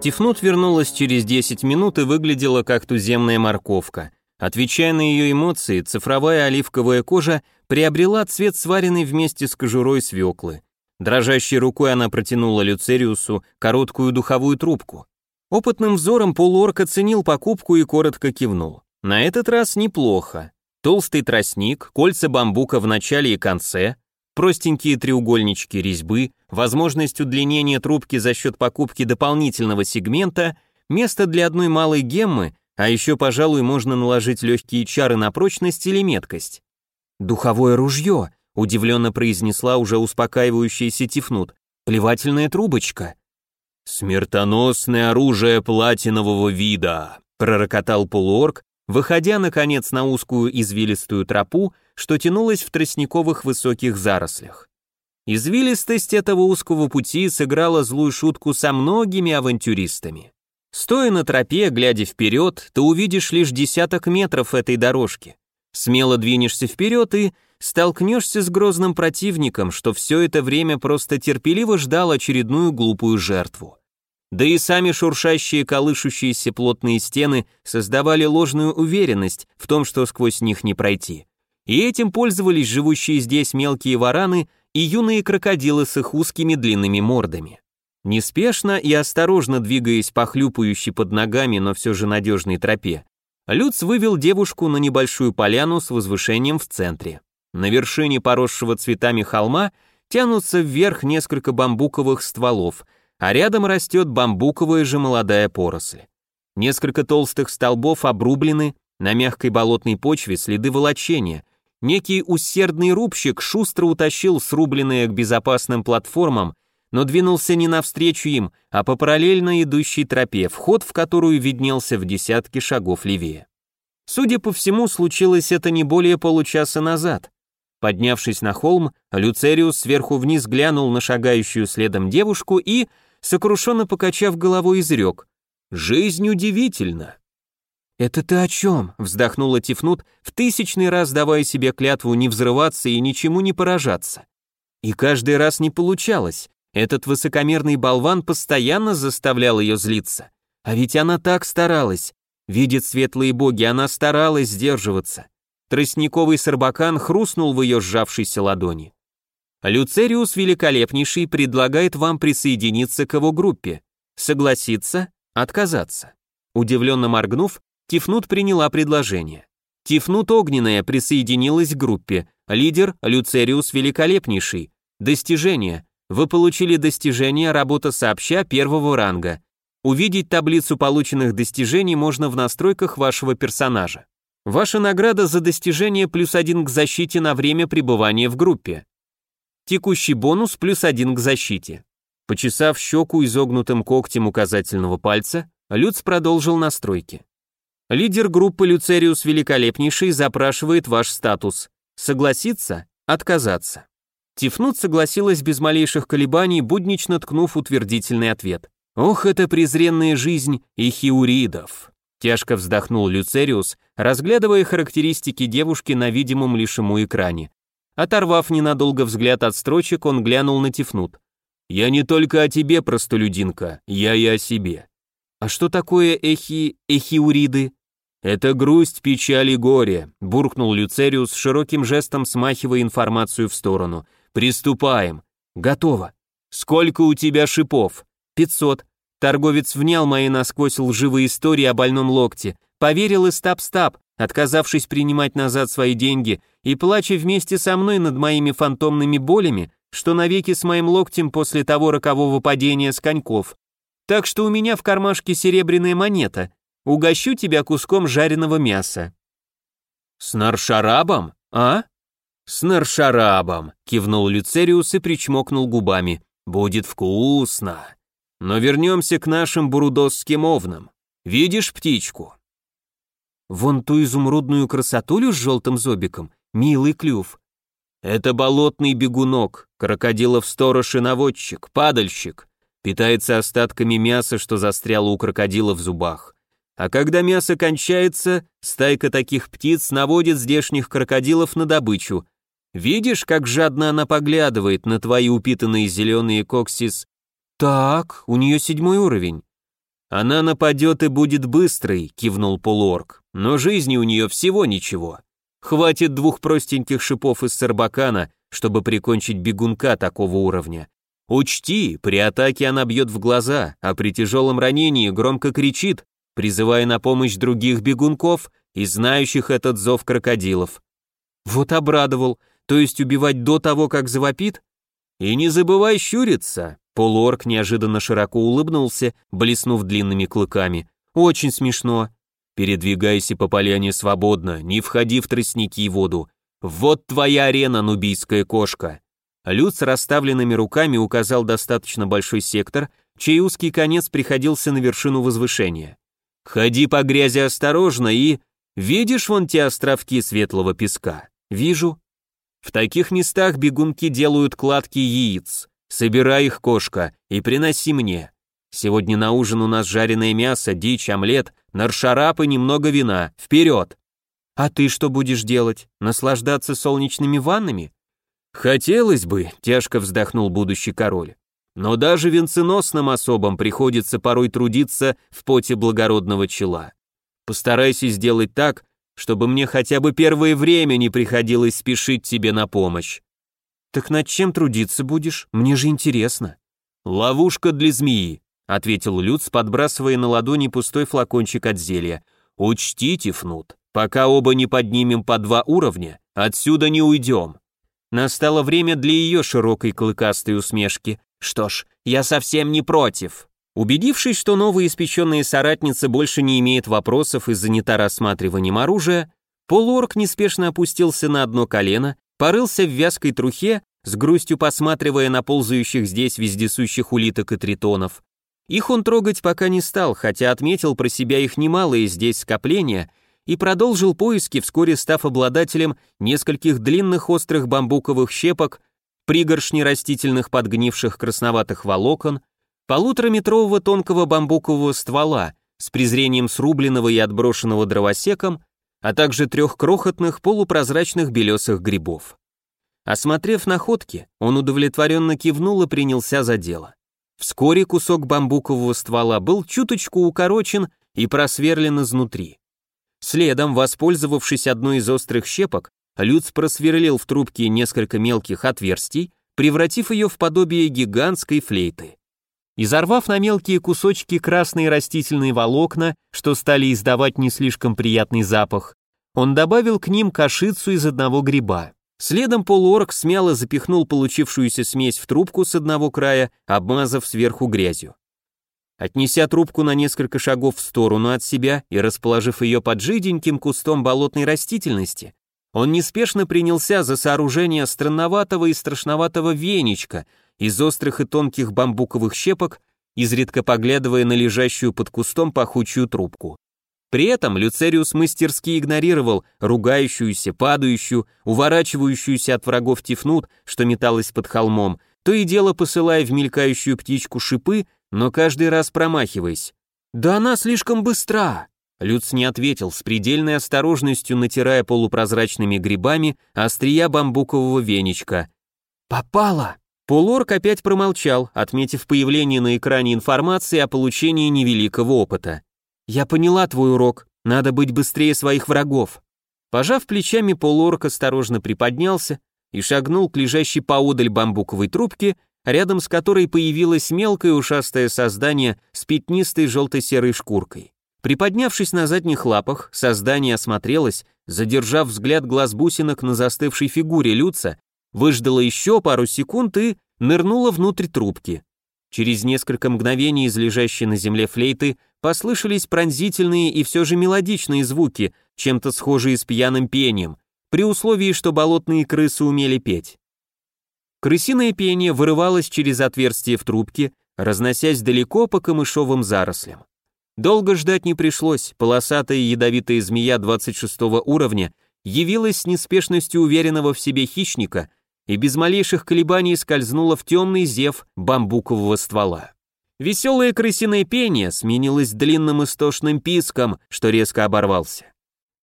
Тифнут вернулась через 10 минут и выглядела как туземная морковка. Отвечая на ее эмоции, цифровая оливковая кожа приобрела цвет сваренной вместе с кожурой свеклы. Дрожащей рукой она протянула Люцериусу короткую духовую трубку. Опытным взором полуорк оценил покупку и коротко кивнул. На этот раз неплохо. Толстый тростник, кольца бамбука в начале и конце, простенькие треугольнички резьбы, возможность удлинения трубки за счет покупки дополнительного сегмента, место для одной малой геммы, а еще, пожалуй, можно наложить легкие чары на прочность или меткость. «Духовое ружье», — удивленно произнесла уже успокаивающаяся Тифнут. «Плевательная трубочка». «Смертоносное оружие платинового вида», — пророкотал полуорг, выходя, наконец, на узкую извилистую тропу, что тянулась в тростниковых высоких зарослях. Извилистость этого узкого пути сыграла злую шутку со многими авантюристами. Стоя на тропе, глядя вперед, ты увидишь лишь десяток метров этой дорожки. Смело двинешься вперед и столкнешься с грозным противником, что все это время просто терпеливо ждал очередную глупую жертву. Да и сами шуршащие, колышущиеся плотные стены создавали ложную уверенность в том, что сквозь них не пройти. И этим пользовались живущие здесь мелкие вараны и юные крокодилы с их узкими длинными мордами. Неспешно и осторожно двигаясь по хлюпающей под ногами, но все же надежной тропе, Люц вывел девушку на небольшую поляну с возвышением в центре. На вершине поросшего цветами холма тянутся вверх несколько бамбуковых стволов – а рядом растет бамбуковая же молодая поросль. Несколько толстых столбов обрублены, на мягкой болотной почве следы волочения. Некий усердный рубщик шустро утащил срубленные к безопасным платформам, но двинулся не навстречу им, а по параллельно идущей тропе, вход в которую виднелся в десятки шагов левее. Судя по всему, случилось это не более получаса назад. Поднявшись на холм, Люцериус сверху вниз глянул на шагающую следом девушку и, сокрушенно покачав головой, изрек. «Жизнь удивительна». «Это ты о чем?» — вздохнула Тифнут, в тысячный раз давая себе клятву не взрываться и ничему не поражаться. И каждый раз не получалось. Этот высокомерный болван постоянно заставлял ее злиться. А ведь она так старалась. Видит светлые боги, она старалась сдерживаться. Тростниковый сарбакан хрустнул в ее сжавшейся ладони. Люцериус Великолепнейший предлагает вам присоединиться к его группе. Согласиться? Отказаться? Удивленно моргнув, Тифнут приняла предложение. Тифнут Огненная присоединилась к группе. Лидер Люцериус Великолепнейший. Достижение. Вы получили достижение работа сообща первого ранга. Увидеть таблицу полученных достижений можно в настройках вашего персонажа. Ваша награда за достижение плюс один к защите на время пребывания в группе. Текущий бонус плюс один к защите. Почесав щеку изогнутым когтем указательного пальца, Люц продолжил настройки. Лидер группы Люцериус Великолепнейший запрашивает ваш статус. Согласиться? Отказаться. Тифнут согласилась без малейших колебаний, буднично ткнув утвердительный ответ. «Ох, это презренная жизнь ихиуридов!» Тяжко вздохнул Люцериус, разглядывая характеристики девушки на видимом лишь ему экране. Оторвав ненадолго взгляд от строчек, он глянул на Тифнут. «Я не только о тебе, простолюдинка, я и о себе». «А что такое эхи... эхиуриды?» «Это грусть, печаль и горе», — буркнул Люцериус, широким жестом смахивая информацию в сторону. «Приступаем». «Готово». «Сколько у тебя шипов?» «Пятьсот». Торговец внял мои насквозь лживые истории о больном локте. Поверил и стап-стап, отказавшись принимать назад свои деньги и плача вместе со мной над моими фантомными болями, что навеки с моим локтем после того рокового падения с коньков. Так что у меня в кармашке серебряная монета. Угощу тебя куском жареного мяса». «С наршарабом, а?» «С наршарабом», — кивнул Люцериус и причмокнул губами. «Будет вкусно. Но вернемся к нашим бурудосским овнам. Видишь птичку?» Вон ту изумрудную красотулю с желтым зобиком, милый клюв. Это болотный бегунок, крокодилов-сторож и наводчик, падальщик. Питается остатками мяса, что застряло у крокодила в зубах. А когда мясо кончается, стайка таких птиц наводит здешних крокодилов на добычу. Видишь, как жадно она поглядывает на твои упитанные зеленые коксис? Так, у нее седьмой уровень. «Она нападет и будет быстрой», — кивнул полуорг, «но жизни у нее всего ничего. Хватит двух простеньких шипов из сарбакана, чтобы прикончить бегунка такого уровня. Учти, при атаке она бьет в глаза, а при тяжелом ранении громко кричит, призывая на помощь других бегунков и знающих этот зов крокодилов. Вот обрадовал, то есть убивать до того, как завопит? И не забывай щуриться. Полуорк неожиданно широко улыбнулся, блеснув длинными клыками. Очень смешно. Передвигайся по поляне свободно, не входи в тростники и воду. Вот твоя арена, нубийская кошка. Люд с расставленными руками указал достаточно большой сектор, чей узкий конец приходился на вершину возвышения. Ходи по грязи осторожно и... Видишь вон те островки светлого песка? Вижу. В таких местах бегунки делают кладки яиц. Собирай их, кошка, и приноси мне. Сегодня на ужин у нас жареное мясо, дичь, омлет, наршарап и немного вина. Вперед! А ты что будешь делать? Наслаждаться солнечными ваннами? Хотелось бы, тяжко вздохнул будущий король. Но даже венценосным особам приходится порой трудиться в поте благородного чела. Постарайся сделать так, чтобы мне хотя бы первое время не приходилось спешить тебе на помощь. Так над чем трудиться будешь? Мне же интересно. Ловушка для змеи, ответил Люц, подбрасывая на ладони пустой флакончик от зелья. Учтите, Фнут, пока оба не поднимем по два уровня, отсюда не уйдем. Настало время для ее широкой клыкастой усмешки. Что ж, я совсем не против. Убедившись, что новая испеченная соратница больше не имеет вопросов и занята рассматриванием оружия, полуорг неспешно опустился на одно колено, порылся в вязкой трухе, с грустью посматривая на ползающих здесь вездесущих улиток и тритонов. Их он трогать пока не стал, хотя отметил про себя их немалые здесь скопления и продолжил поиски, вскоре став обладателем нескольких длинных острых бамбуковых щепок, пригоршни растительных подгнивших красноватых волокон, полутораметрового тонкого бамбукового ствола с презрением срубленного и отброшенного дровосеком, а также трех крохотных полупрозрачных белесых грибов. Осмотрев находки, он удовлетворенно кивнул и принялся за дело. Вскоре кусок бамбукового ствола был чуточку укорочен и просверлен изнутри. Следом, воспользовавшись одной из острых щепок, Люц просверлил в трубке несколько мелких отверстий, превратив ее в подобие гигантской флейты. Изорвав на мелкие кусочки красные растительные волокна, что стали издавать не слишком приятный запах, он добавил к ним кашицу из одного гриба. Следом полуорг смело запихнул получившуюся смесь в трубку с одного края, обмазав сверху грязью. Отнеся трубку на несколько шагов в сторону от себя и расположив ее под жиденьким кустом болотной растительности, он неспешно принялся за сооружение странноватого и страшноватого веничка из острых и тонких бамбуковых щепок, изредка поглядывая на лежащую под кустом пахучую трубку. При этом Люцериус мастерски игнорировал ругающуюся, падающую, уворачивающуюся от врагов тифнут, что металась под холмом, то и дело посылая в мелькающую птичку шипы, но каждый раз промахиваясь. «Да она слишком быстра!» Люц не ответил, с предельной осторожностью натирая полупрозрачными грибами острия бамбукового веничка. «Попала!» Полуорк опять промолчал, отметив появление на экране информации о получении невеликого опыта. «Я поняла твой урок, надо быть быстрее своих врагов». Пожав плечами, полуорк осторожно приподнялся и шагнул к лежащей поодаль бамбуковой трубке, рядом с которой появилось мелкое ушастое создание с пятнистой желто-серой шкуркой. Приподнявшись на задних лапах, создание осмотрелось, задержав взгляд глаз бусинок на застывшей фигуре Люца, выждала еще пару секунд и нырнула внутрь трубки. Через несколько мгновений из лежащей на земле флейты послышались пронзительные и все же мелодичные звуки, чем-то схожие с пьяным пением, при условии, что болотные крысы умели петь. Крысиное пение вырывалось через отверстие в трубке, разносясь далеко по камышовым зарослям. Долго ждать не пришлось, полосатая ядовитая змея 26 уровня явилась с неспешностью уверенного в себе хищника и без малейших колебаний скользнула в темный зев бамбукового ствола. Веселое крысиное пение сменилось длинным истошным писком, что резко оборвался.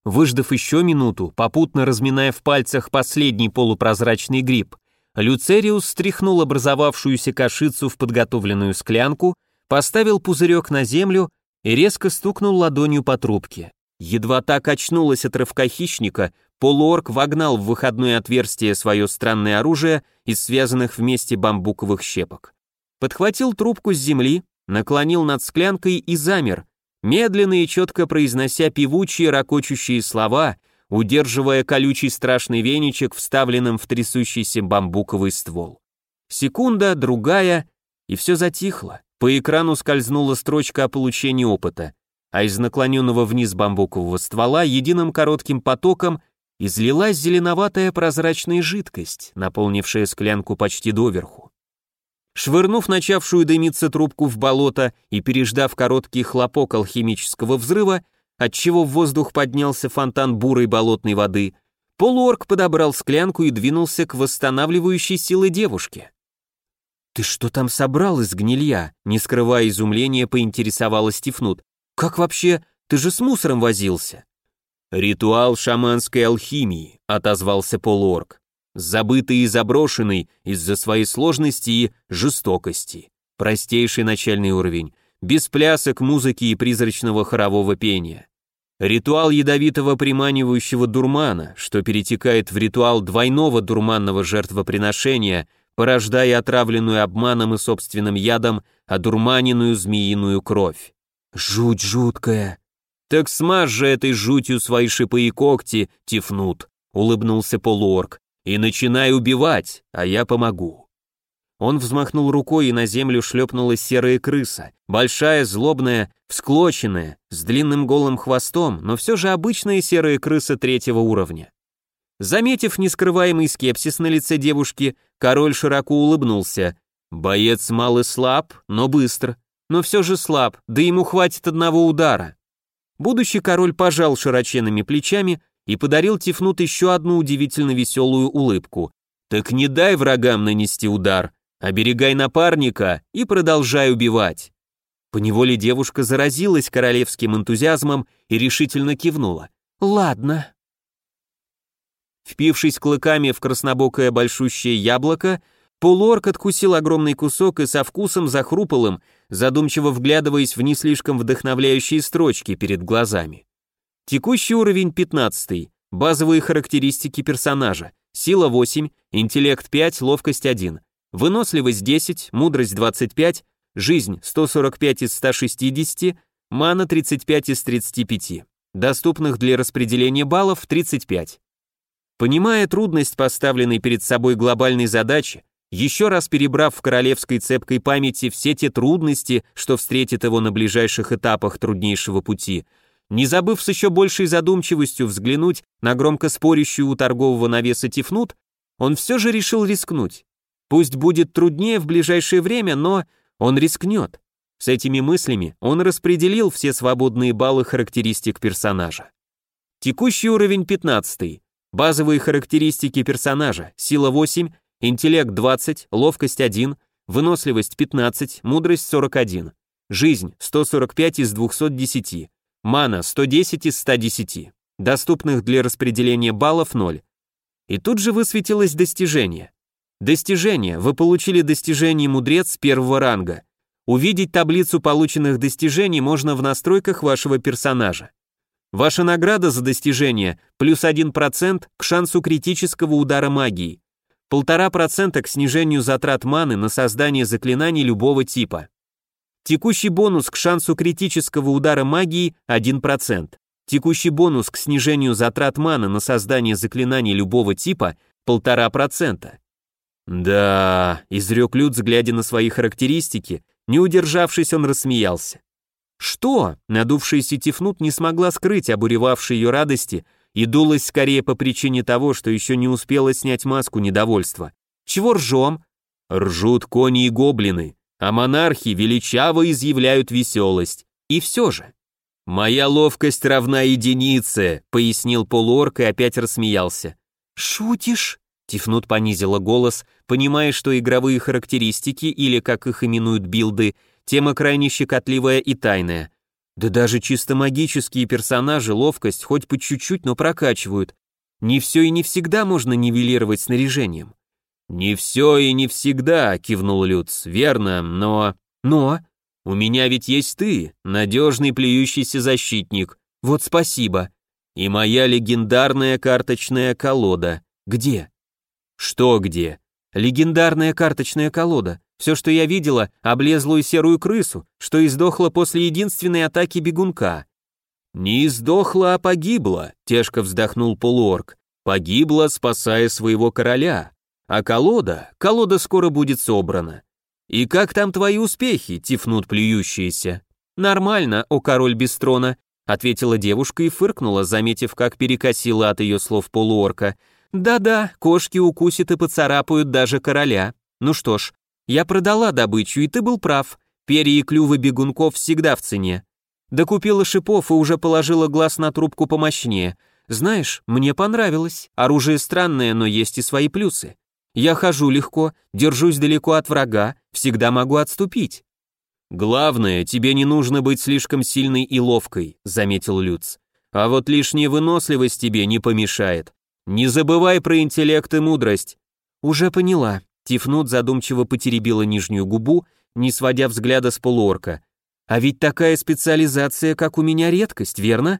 Выждав еще минуту, попутно разминая в пальцах последний полупрозрачный гриб, Люцериус стряхнул образовавшуюся кашицу в подготовленную склянку, поставил пузырек на землю и резко стукнул ладонью по трубке. Едва так очнулась от рывка хищника, полуорк вогнал в выходное отверстие свое странное оружие из связанных вместе бамбуковых щепок. Подхватил трубку с земли, наклонил над склянкой и замер, медленно и четко произнося певучие ракочущие слова, удерживая колючий страшный веничек, вставленным в трясущийся бамбуковый ствол. Секунда, другая, и все затихло. По экрану скользнула строчка о получении опыта, а из наклоненного вниз бамбукового ствола единым коротким потоком излилась зеленоватая прозрачная жидкость, наполнившая склянку почти доверху. Швырнув начавшую дымиться трубку в болото и переждав короткий хлопок алхимического взрыва, отчего в воздух поднялся фонтан бурой болотной воды, полуорг подобрал склянку и двинулся к восстанавливающей силы девушки. «Ты что там собрал из гнилья?» Не скрывая изумления, поинтересовалась Тифнут. «Как вообще? Ты же с мусором возился?» «Ритуал шаманской алхимии», — отозвался полуорг. «Забытый и заброшенный из-за своей сложности и жестокости. Простейший начальный уровень, без плясок, музыки и призрачного хорового пения. Ритуал ядовитого приманивающего дурмана, что перетекает в ритуал двойного дурманного жертвоприношения, порождая отравленную обманом и собственным ядом одурманенную змеиную кровь. Жуть жуткая. Так смажь же этой жутью свои шипы и когти, Тифнут, улыбнулся полуорг, и начинай убивать, а я помогу. Он взмахнул рукой, и на землю шлепнулась серая крыса, большая, злобная, всклоченная, с длинным голым хвостом, но все же обычная серая крыса третьего уровня. Заметив нескрываемый скепсис на лице девушки, король широко улыбнулся. Боец мал и слаб, но быстр. Но все же слаб, да ему хватит одного удара. Будущий король пожал широченными плечами и подарил Тифнут еще одну удивительно веселую улыбку. «Так не дай врагам нанести удар, оберегай напарника и продолжай убивать». Поневоле девушка заразилась королевским энтузиазмом и решительно кивнула. «Ладно». Впившись клыками в краснобокое большущее яблоко, полуорк откусил огромный кусок и со вкусом захрупал им, задумчиво вглядываясь в не слишком вдохновляющие строчки перед глазами. Текущий уровень 15, базовые характеристики персонажа, сила 8, интеллект 5, ловкость 1, выносливость 10, мудрость 25, жизнь 145 из 160, мана 35 из 35, доступных для распределения баллов 35. Понимая трудность поставленной перед собой глобальной задачи, еще раз перебрав в королевской цепкой памяти все те трудности, что встретит его на ближайших этапах труднейшего пути, не забыв с еще большей задумчивостью взглянуть на громко спорящую у торгового навеса Тифнут, он все же решил рискнуть. Пусть будет труднее в ближайшее время, но он рискнет. С этими мыслями он распределил все свободные баллы характеристик персонажа. Текущий уровень 15. Базовые характеристики персонажа. Сила 8, интеллект 20, ловкость 1, выносливость 15, мудрость 41. Жизнь 145 из 210. Мана 110 из 110. Доступных для распределения баллов 0. И тут же высветилось достижение. Достижение. Вы получили достижение мудрец первого ранга. Увидеть таблицу полученных достижений можно в настройках вашего персонажа. Ваша награда за достижение плюс 1% к шансу критического удара магии, 1,5% к снижению затрат маны на создание заклинаний любого типа. Текущий бонус к шансу критического удара магии 1%. Текущий бонус к снижению затрат маны на создание заклинаний любого типа 1,5%. Да, изрек Люц, глядя на свои характеристики, не удержавшись, он рассмеялся. Что? Надувшаяся Тифнут не смогла скрыть обуревавшей ее радости и дулась скорее по причине того, что еще не успела снять маску недовольства. Чего ржем? Ржут кони и гоблины, а монархи величаво изъявляют веселость. И все же. «Моя ловкость равна единице», — пояснил полуорк и опять рассмеялся. «Шутишь?» Тифнут понизила голос, понимая, что игровые характеристики, или, как их именуют билды, Тема крайне щекотливая и тайная. Да даже чисто магические персонажи ловкость хоть по чуть-чуть, но прокачивают. Не все и не всегда можно нивелировать снаряжением. «Не все и не всегда», — кивнул Люц, — «верно, но...» «Но...» У меня ведь есть ты, надежный плюющийся защитник. Вот спасибо. И моя легендарная карточная колода. Где? Что где? Легендарная карточная колода. Все, что я видела, облезлую серую крысу, что издохла после единственной атаки бегунка. Не издохла, а погибла, тяжко вздохнул полуорг. Погибла, спасая своего короля. А колода, колода скоро будет собрана. И как там твои успехи, тифнут плюющиеся? Нормально, о король без трона, ответила девушка и фыркнула, заметив, как перекосила от ее слов полуорка. Да-да, кошки укусят и поцарапают даже короля. Ну что ж, я продала добычу, и ты был прав. Перья и клювы бегунков всегда в цене. Докупила шипов и уже положила глаз на трубку помощнее. Знаешь, мне понравилось. Оружие странное, но есть и свои плюсы. Я хожу легко, держусь далеко от врага, всегда могу отступить. Главное, тебе не нужно быть слишком сильной и ловкой, заметил Люц. А вот лишняя выносливость тебе не помешает. Не забывай про интеллект и мудрость. Уже поняла. Тифнут задумчиво потеребила нижнюю губу, не сводя взгляда с полуорка. А ведь такая специализация, как у меня, редкость, верно?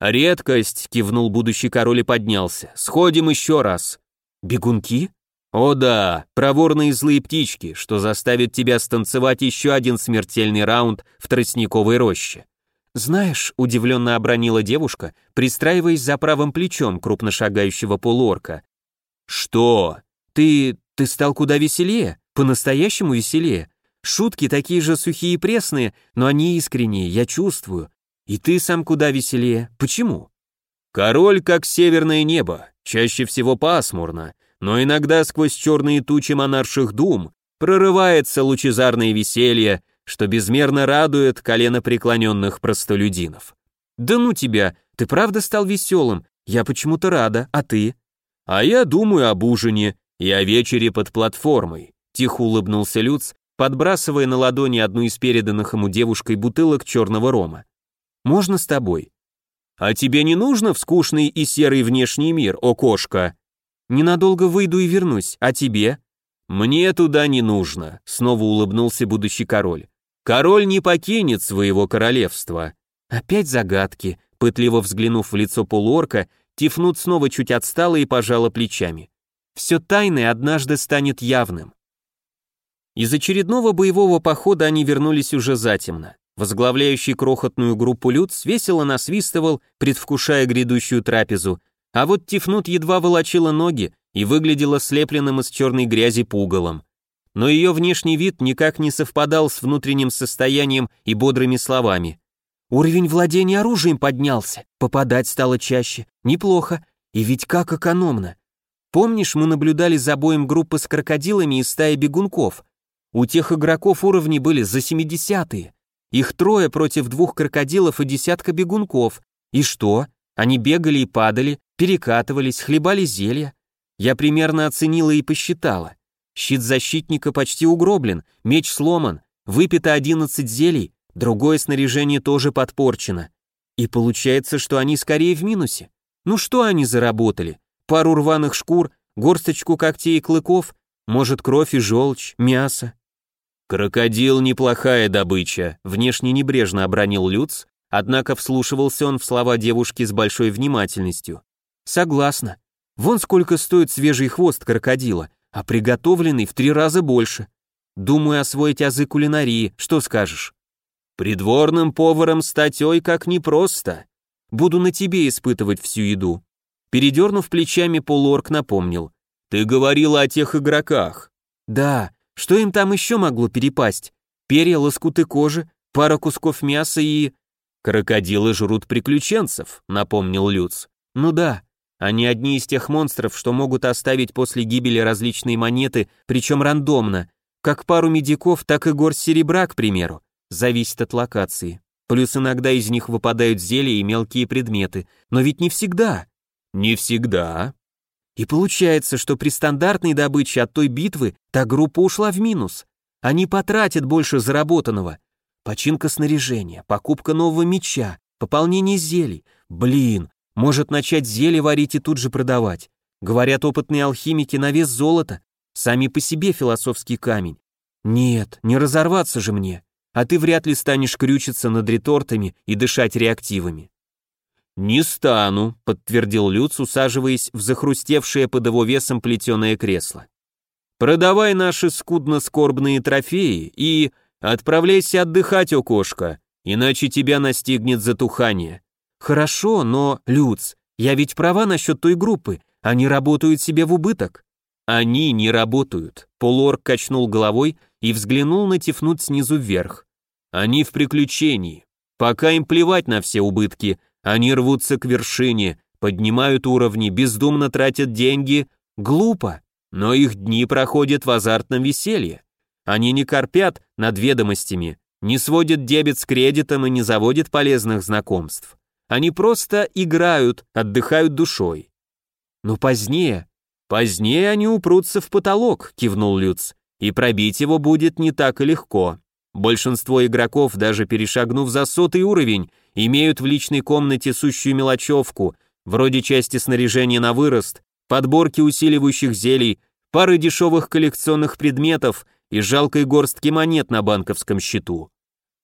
Редкость, кивнул будущий король и поднялся. Сходим еще раз. Бегунки? О да, проворные злые птички, что заставят тебя станцевать еще один смертельный раунд в тростниковой роще. Знаешь, удивленно обронила девушка, пристраиваясь за правым плечом крупно шагающего полуорка. Что? Ты... ты стал куда веселее, по-настоящему веселее. Шутки такие же сухие и пресные, но они искренние, я чувствую. И ты сам куда веселее. Почему? Король как северное небо, чаще всего пасмурно, но иногда сквозь черные тучи монарших дум прорывается лучезарное веселье, что безмерно радует колено преклоненных простолюдинов. Да ну тебя, ты правда стал веселым, я почему-то рада, а ты? А я думаю об ужине и о вечере под платформой, тихо улыбнулся Люц, подбрасывая на ладони одну из переданных ему девушкой бутылок черного рома. «Можно с тобой?» «А тебе не нужно в скучный и серый внешний мир, о кошка?» «Ненадолго выйду и вернусь, а тебе?» «Мне туда не нужно», — снова улыбнулся будущий король. «Король не покинет своего королевства». Опять загадки, пытливо взглянув в лицо полуорка, Тифнут снова чуть отстала и пожала плечами. «Все тайное однажды станет явным. Из очередного боевого похода они вернулись уже затемно. Возглавляющий крохотную группу Люц весело насвистывал, предвкушая грядущую трапезу, а вот Тифнут едва волочила ноги и выглядела слепленным из черной грязи пугалом. Но ее внешний вид никак не совпадал с внутренним состоянием и бодрыми словами. Уровень владения оружием поднялся, попадать стало чаще. Неплохо. И ведь как экономно. Помнишь, мы наблюдали за боем группы с крокодилами из стаи бегунков? У тех игроков уровни были за 70-е. Их трое против двух крокодилов и десятка бегунков. И что? Они бегали и падали, перекатывались, хлебали зелья. Я примерно оценила и посчитала. Щит защитника почти угроблен, меч сломан, выпито 11 зелий, другое снаряжение тоже подпорчено. И получается, что они скорее в минусе. Ну что они заработали? Пару рваных шкур, горсточку когтей и клыков, может кровь и желчь, мясо. «Крокодил — неплохая добыча», — внешне небрежно обронил Люц, однако вслушивался он в слова девушки с большой внимательностью. «Согласна. Вон сколько стоит свежий хвост крокодила, а приготовленный в три раза больше. Думаю освоить азы кулинарии, что скажешь?» «Придворным поваром стать ой как непросто. Буду на тебе испытывать всю еду». Передернув плечами, полуорк напомнил. «Ты говорила о тех игроках». «Да, что им там еще могло перепасть? Перья, лоскуты кожи, пара кусков мяса и... «Крокодилы жрут приключенцев», — напомнил Люц. «Ну да, они одни из тех монстров, что могут оставить после гибели различные монеты, причем рандомно, как пару медиков, так и горсть серебра, к примеру. Зависит от локации. Плюс иногда из них выпадают зелья и мелкие предметы, но ведь не всегда». «Не всегда», и получается, что при стандартной добыче от той битвы та группа ушла в минус. Они потратят больше заработанного. Починка снаряжения, покупка нового меча, пополнение зелий. Блин, может начать зелье варить и тут же продавать. Говорят, опытные алхимики на вес золота. Сами по себе философский камень. Нет, не разорваться же мне. а ты вряд ли станешь крючиться над ретортами и дышать реактивами. «Не стану», — подтвердил Люц, усаживаясь в захрустевшее под его весом плетеное кресло. «Продавай наши скудно-скорбные трофеи и отправляйся отдыхать, о кошка, иначе тебя настигнет затухание». «Хорошо, но, Люц, я ведь права насчет той группы, они работают себе в убыток». «Они не работают», — Полуорг качнул головой и взглянул на Тифнут снизу вверх. «Они в приключении. Пока им плевать на все убытки, они рвутся к вершине, поднимают уровни, бездумно тратят деньги. Глупо, но их дни проходят в азартном веселье. Они не корпят над ведомостями, не сводят дебет с кредитом и не заводят полезных знакомств. Они просто играют, отдыхают душой. Но позднее... Позднее они упрутся в потолок, кивнул Люц, и пробить его будет не так и легко. Большинство игроков, даже перешагнув за сотый уровень, имеют в личной комнате сущую мелочевку, вроде части снаряжения на вырост, подборки усиливающих зелий, пары дешевых коллекционных предметов и жалкой горстки монет на банковском счету.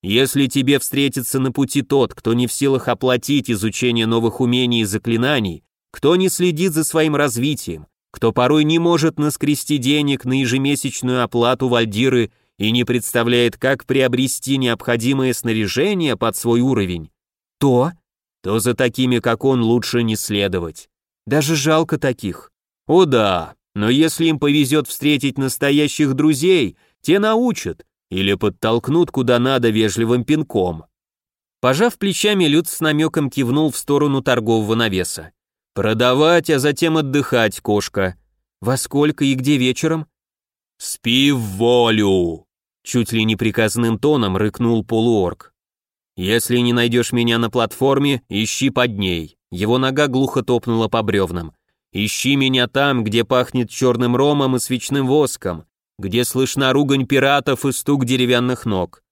Если тебе встретится на пути тот, кто не в силах оплатить изучение новых умений и заклинаний, кто не следит за своим развитием, кто порой не может наскрести денег на ежемесячную оплату вальдиры и не представляет, как приобрести необходимое снаряжение под свой уровень, то, то за такими, как он, лучше не следовать. Даже жалко таких. О да, но если им повезет встретить настоящих друзей, те научат или подтолкнут куда надо вежливым пинком. Пожав плечами, Люд с намеком кивнул в сторону торгового навеса. «Продавать, а затем отдыхать, кошка». «Во сколько и где вечером?» «Спи в волю!» Чуть ли не приказным тоном рыкнул полуорг. «Если не найдешь меня на платформе, ищи под ней». Его нога глухо топнула по бревнам. «Ищи меня там, где пахнет черным ромом и свечным воском, где слышна ругань пиратов и стук деревянных ног».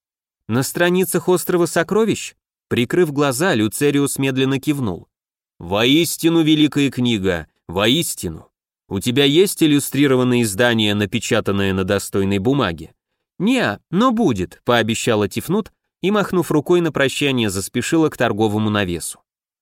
«На страницах острова сокровищ?» Прикрыв глаза, Люцериус медленно кивнул. «Воистину великая книга, воистину. У тебя есть иллюстрированное издание, напечатанное на достойной бумаге?» «Не, но будет», — пообещала Тифнут, и, махнув рукой на прощание, заспешила к торговому навесу.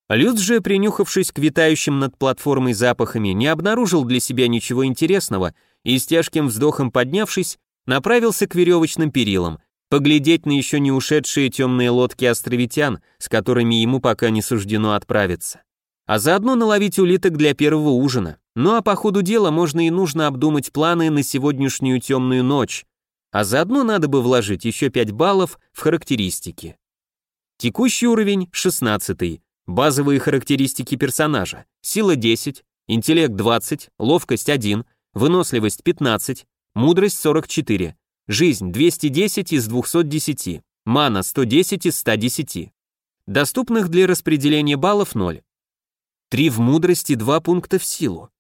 Люд же, принюхавшись к витающим над платформой запахами, не обнаружил для себя ничего интересного и с тяжким вздохом поднявшись, направился к веревочным перилам, поглядеть на еще не ушедшие темные лодки островитян, с которыми ему пока не суждено отправиться. А заодно наловить улиток для первого ужина. Ну а по ходу дела можно и нужно обдумать планы на сегодняшнюю темную ночь, а заодно надо бы вложить еще 5 баллов в характеристики. Текущий уровень 16, базовые характеристики персонажа, сила 10, интеллект 20, ловкость 1, выносливость 15, мудрость 44, жизнь 210 из 210, мана 110 из 110. Доступных для распределения баллов 0. 3 в мудрости, 2 пункта в силу.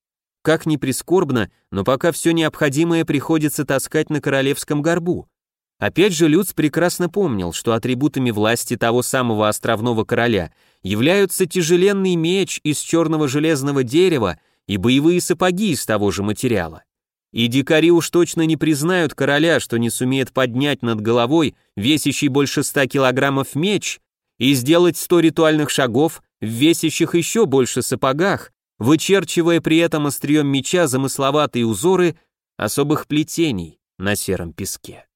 Как ни прискорбно, но пока все необходимое приходится таскать на королевском горбу. Опять же, Люц прекрасно помнил, что атрибутами власти того самого островного короля являются тяжеленный меч из черного железного дерева и боевые сапоги из того же материала. И дикари уж точно не признают короля, что не сумеет поднять над головой весящий больше ста килограммов меч и сделать сто ритуальных шагов в весящих еще больше сапогах, вычерчивая при этом острием меча замысловатые узоры особых плетений на сером песке.